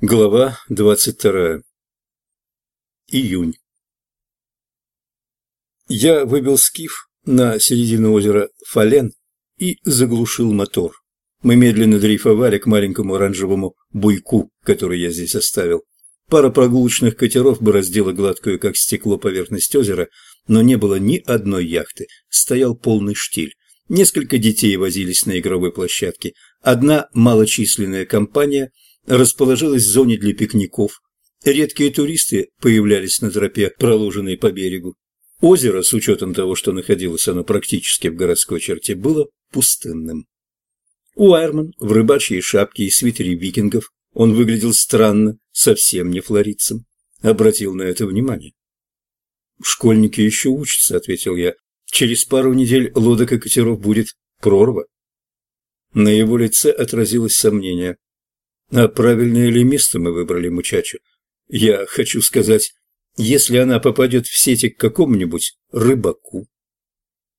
Глава двадцать вторая. Июнь. Я выбил скиф на середину озера Фален и заглушил мотор. Мы медленно дрейфовали к маленькому оранжевому буйку, который я здесь оставил. Пара прогулочных катеров бы раздела гладкую, как стекло, поверхность озера, но не было ни одной яхты. Стоял полный штиль. Несколько детей возились на игровой площадке. Одна малочисленная компания – расположилась в зоне для пикников. Редкие туристы появлялись на тропе, проложенной по берегу. Озеро, с учетом того, что находилось оно практически в городской черте, было пустынным. Уайерман в рыбачьей шапке и свитере викингов, он выглядел странно, совсем не флоридцем. Обратил на это внимание. «Школьники еще учатся», — ответил я. «Через пару недель лодок и катеров будет прорва». На его лице отразилось сомнение. А правильное ли место мы выбрали мучачу? Я хочу сказать, если она попадет в сети к какому-нибудь рыбаку.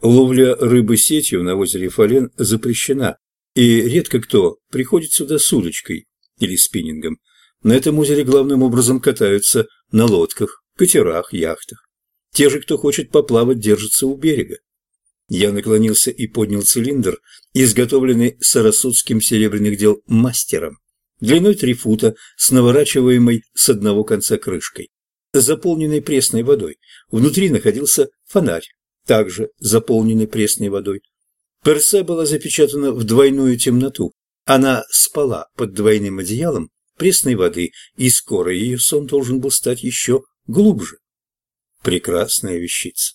Ловля рыбы сетью на озере Фален запрещена, и редко кто приходит сюда с удочкой или спиннингом. На этом озере главным образом катаются на лодках, катерах, яхтах. Те же, кто хочет поплавать, держатся у берега. Я наклонился и поднял цилиндр, изготовленный сарасотским серебряных дел мастером длиной три фута, с наворачиваемой с одного конца крышкой, заполненной пресной водой. Внутри находился фонарь, также заполненный пресной водой. Персе была запечатана в двойную темноту. Она спала под двойным одеялом пресной воды, и скоро ее сон должен был стать еще глубже. Прекрасная вещица.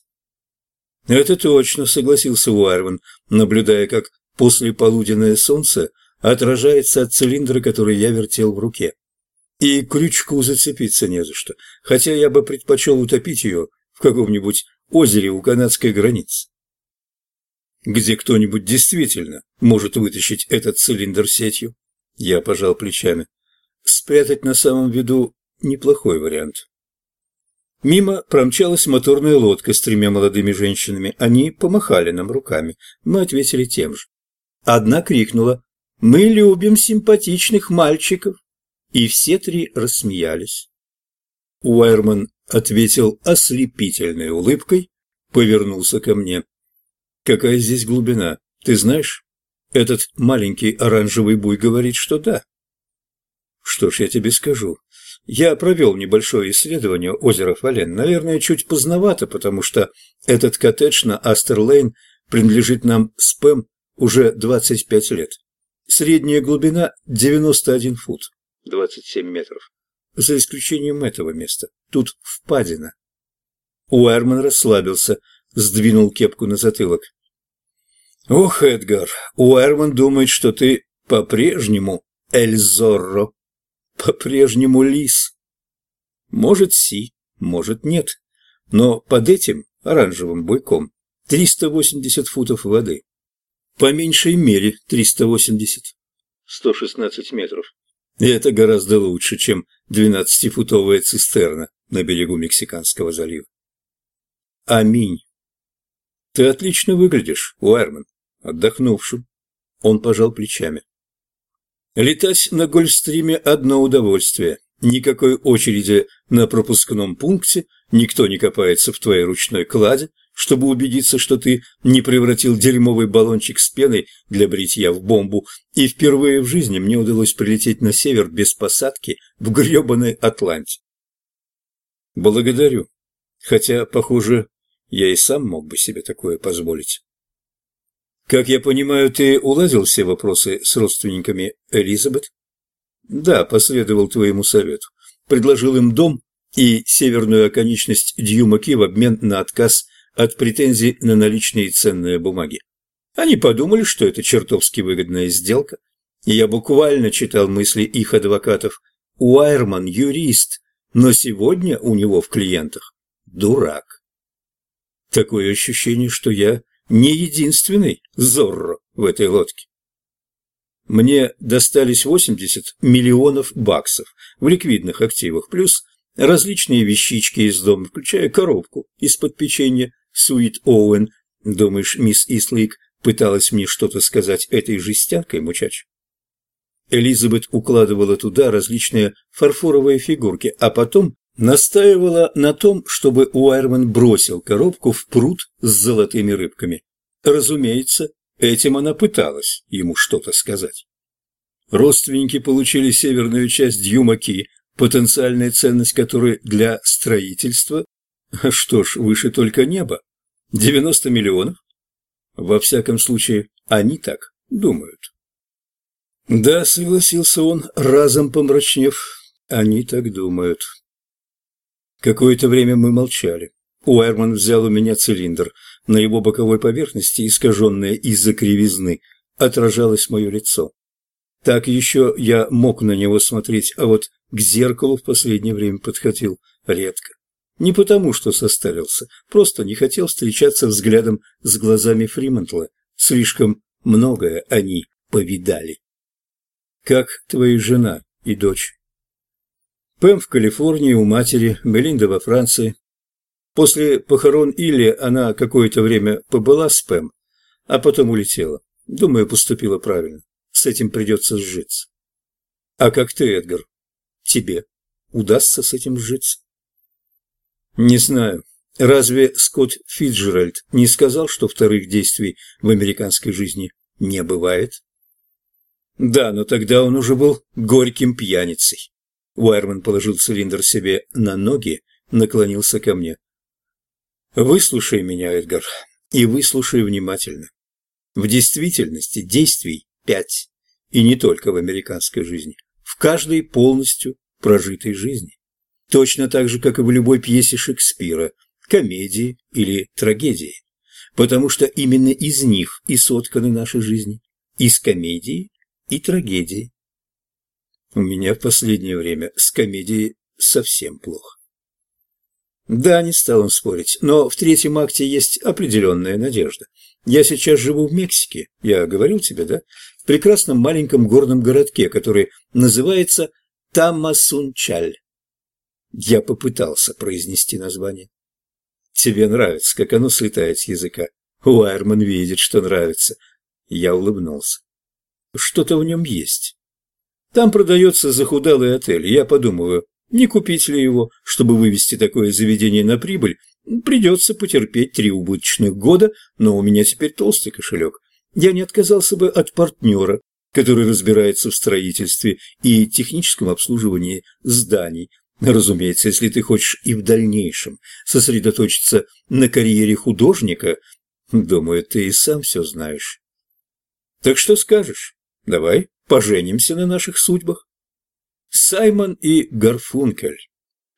Это точно, согласился Уайрван, наблюдая, как после полуденное солнце отражается от цилиндра, который я вертел в руке. И крючку зацепиться не за что, хотя я бы предпочел утопить ее в каком-нибудь озере у канадской границы. Где кто-нибудь действительно может вытащить этот цилиндр сетью? Я пожал плечами. Спрятать на самом виду неплохой вариант. Мимо промчалась моторная лодка с тремя молодыми женщинами. Они помахали нам руками. Мы ответили тем же. Одна крикнула мы любим симпатичных мальчиков. И все три рассмеялись. Уайерман ответил ослепительной улыбкой, повернулся ко мне. Какая здесь глубина, ты знаешь? Этот маленький оранжевый буй говорит, что да. Что ж, я тебе скажу. Я провел небольшое исследование озера Фален. Наверное, чуть поздновато, потому что этот коттедж на Астерлейн принадлежит нам с Пэм уже 25 лет. Средняя глубина 91 фут, 27 метров. За исключением этого места. Тут впадина. Уэрман расслабился, сдвинул кепку на затылок. «Ох, Эдгар, Уэрман думает, что ты по-прежнему Эль Зорро, по-прежнему Лис. Может, Си, может, нет, но под этим оранжевым буйком 380 футов воды. По меньшей мере 380. 116 метров. И это гораздо лучше, чем 12-футовая цистерна на берегу Мексиканского залива. Аминь. Ты отлично выглядишь, Уайерман, отдохнувшим. Он пожал плечами. Летать на Гольфстриме – одно удовольствие. Никакой очереди на пропускном пункте, никто не копается в твоей ручной кладе, чтобы убедиться, что ты не превратил дерьмовый баллончик с пеной для бритья в бомбу, и впервые в жизни мне удалось прилететь на север без посадки в грёбаной Атланте. Благодарю. Хотя, похоже, я и сам мог бы себе такое позволить. Как я понимаю, ты уладил все вопросы с родственниками Элизабет? Да, последовал твоему совету. Предложил им дом и северную оконечность Дьюмаки в обмен на отказ от претензий на наличные ценные бумаги. Они подумали, что это чертовски выгодная сделка, и я буквально читал мысли их адвокатов. Уайерман – юрист, но сегодня у него в клиентах дурак. Такое ощущение, что я не единственный Зорро в этой лодке. Мне достались 80 миллионов баксов в ликвидных активах, плюс различные вещички из дома, включая коробку из-под печенья Суит Оуэн. Думаешь, мисс Ислейк пыталась мне что-то сказать этой жестянкой, мучач? Элизабет укладывала туда различные фарфоровые фигурки, а потом настаивала на том, чтобы Уайерман бросил коробку в пруд с золотыми рыбками. Разумеется, этим она пыталась ему что-то сказать. Родственники получили северную часть Дьюмаки, потенциальная ценность которой для строительства, что ж, выше только неба, 90 миллионов. Во всяком случае, они так думают. Да, согласился он, разом помрачнев, они так думают. Какое-то время мы молчали. Уайерман взял у меня цилиндр. На его боковой поверхности, искаженное из-за кривизны, отражалось мое лицо. Так еще я мог на него смотреть, а вот к зеркалу в последнее время подходил редко. Не потому, что состарился, просто не хотел встречаться взглядом с глазами Фримонтла. Слишком многое они повидали. «Как твоя жена и дочь?» Пэм в Калифорнии у матери, Белинда во Франции. После похорон Илли она какое-то время побыла с Пэм, а потом улетела. Думаю, поступила правильно. С этим придется сжиться. А как ты, Эдгар? Тебе удастся с этим сжиться? Не знаю. Разве Скотт Фиджеральд не сказал, что вторых действий в американской жизни не бывает? Да, но тогда он уже был горьким пьяницей. Уайерман положил цилиндр себе на ноги, наклонился ко мне. «Выслушай меня, Эдгар, и выслушай внимательно. В действительности действий пять, и не только в американской жизни, в каждой полностью прожитой жизни. Точно так же, как и в любой пьесе Шекспира, комедии или трагедии. Потому что именно из них и сотканы наши жизни, из комедии и трагедии. У меня в последнее время с комедией совсем плохо. Да, не стал он спорить, но в третьем акте есть определенная надежда. Я сейчас живу в Мексике, я говорил тебе, да? В прекрасном маленьком горном городке, который называется Тамасунчаль. Я попытался произнести название. Тебе нравится, как оно слетает с языка. Уайерман видит, что нравится. Я улыбнулся. Что-то в нем есть. Там продается захудалый отель, я подумываю, не купить ли его, чтобы вывести такое заведение на прибыль, придется потерпеть три убыточных года, но у меня теперь толстый кошелек. Я не отказался бы от партнера, который разбирается в строительстве и техническом обслуживании зданий. Разумеется, если ты хочешь и в дальнейшем сосредоточиться на карьере художника, думаю, ты и сам все знаешь. Так что скажешь? Давай поженимся на наших судьбах. Саймон и Гарфункель.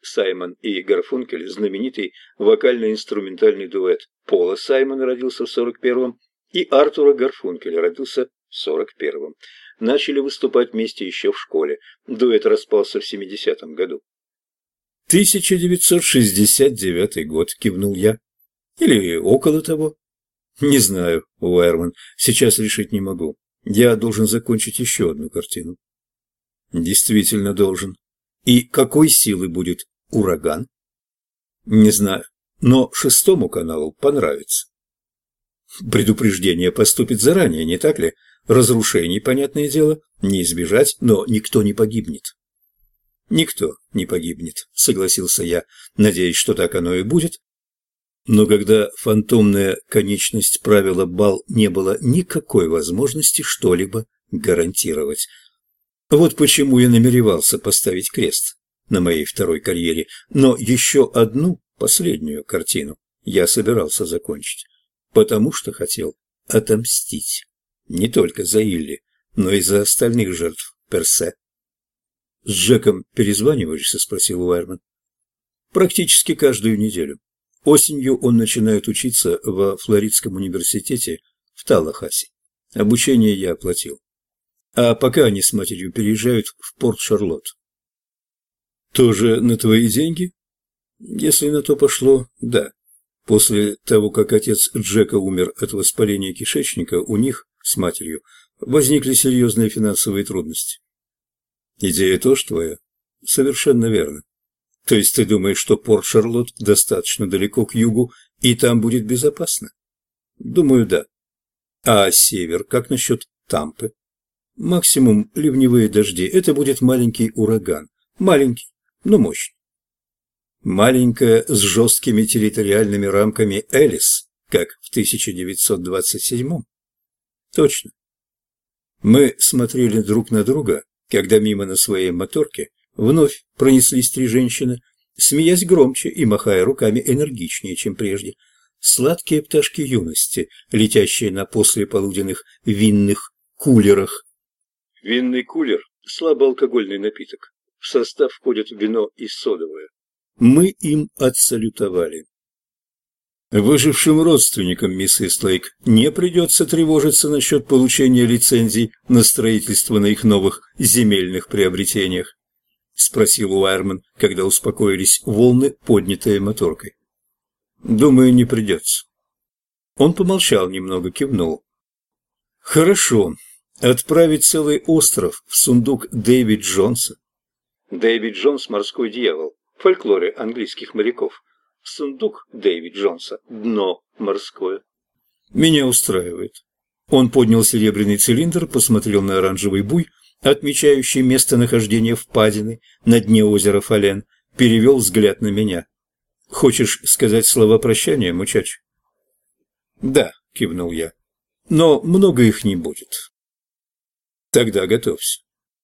Саймон и Гарфункель – знаменитый вокально-инструментальный дуэт. Пола Саймон родился в 41-м, и Артура Гарфункеля родился в 41-м. Начали выступать вместе еще в школе. Дуэт распался в 70-м году. 1969 год, кивнул я. Или около того. Не знаю, Уайерман, сейчас решить не могу. Я должен закончить еще одну картину. Действительно должен. И какой силы будет ураган? Не знаю, но шестому каналу понравится. Предупреждение поступит заранее, не так ли? Разрушений, понятное дело, не избежать, но никто не погибнет. Никто не погибнет, согласился я, надеясь, что так оно и будет, но когда фантомная конечность правила бал не было никакой возможности что-либо гарантировать. Вот почему я намеревался поставить крест на моей второй карьере, но еще одну, последнюю картину я собирался закончить, потому что хотел отомстить не только за Илли, но и за остальных жертв Персе. «С Джеком перезваниваешься?» – спросил Уайерман. «Практически каждую неделю. Осенью он начинает учиться во Флоридском университете в Талахасе. Обучение я оплатил. А пока они с матерью переезжают в Порт-Шарлотт. Тоже на твои деньги? Если на то пошло, да. После того, как отец Джека умер от воспаления кишечника, у них с матерью возникли серьезные финансовые трудности. Идея тоже твоя? Совершенно верно. То есть ты думаешь, что порт Шарлотт достаточно далеко к югу, и там будет безопасно? Думаю, да. А север, как насчет Тампы? Максимум ливневые дожди. Это будет маленький ураган. Маленький, но мощный. Маленькая с жесткими территориальными рамками Элис, как в 1927-м. Точно. Мы смотрели друг на друга, когда мимо на своей моторке вновь пронеслись три женщины, смеясь громче и махая руками энергичнее, чем прежде. Сладкие пташки юности, летящие на послеполуденных винных кулерах. Винный кулер – слабоалкогольный напиток. В состав входят вино и содовое. Мы им отсалютовали. Выжившим родственникам миссис Лейк не придется тревожиться насчет получения лицензий на строительство на их новых земельных приобретениях, спросил Уайерман, когда успокоились волны, поднятые моторкой. Думаю, не придется. Он помолчал немного, кивнул. Хорошо, отправить целый остров в сундук Дэвид Джонса. Дэвид Джонс – морской дьявол в фольклоре английских моряков. Сундук Дэвид Джонса – дно морское. Меня устраивает. Он поднял серебряный цилиндр, посмотрел на оранжевый буй, отмечающий местонахождение впадины на дне озера Фален, перевел взгляд на меня. «Хочешь сказать слова прощания, мучач?» «Да», — кивнул я, — «но много их не будет». «Тогда готовься».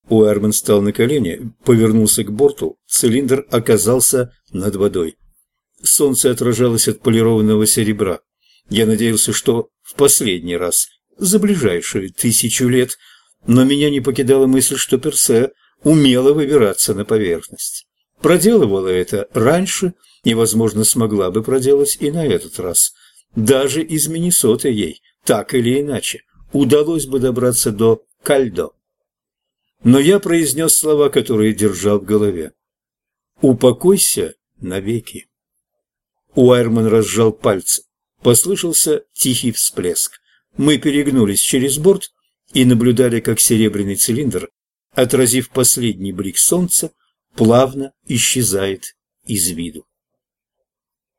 Уэрман встал на колени, повернулся к борту, цилиндр оказался над водой. Солнце отражалось от полированного серебра. Я надеялся, что в последний раз, за ближайшие тысячу лет, но меня не покидала мысль, что Персе умела выбираться на поверхность. Проделывала это раньше и, возможно, смогла бы проделать и на этот раз. Даже из Миннесоты ей, так или иначе, удалось бы добраться до Кальдо. Но я произнес слова, которые держал в голове. «Упокойся навеки». Уайерман разжал пальцы. Послышался тихий всплеск. Мы перегнулись через борт и наблюдали, как серебряный цилиндр, отразив последний блик солнца, плавно исчезает из виду.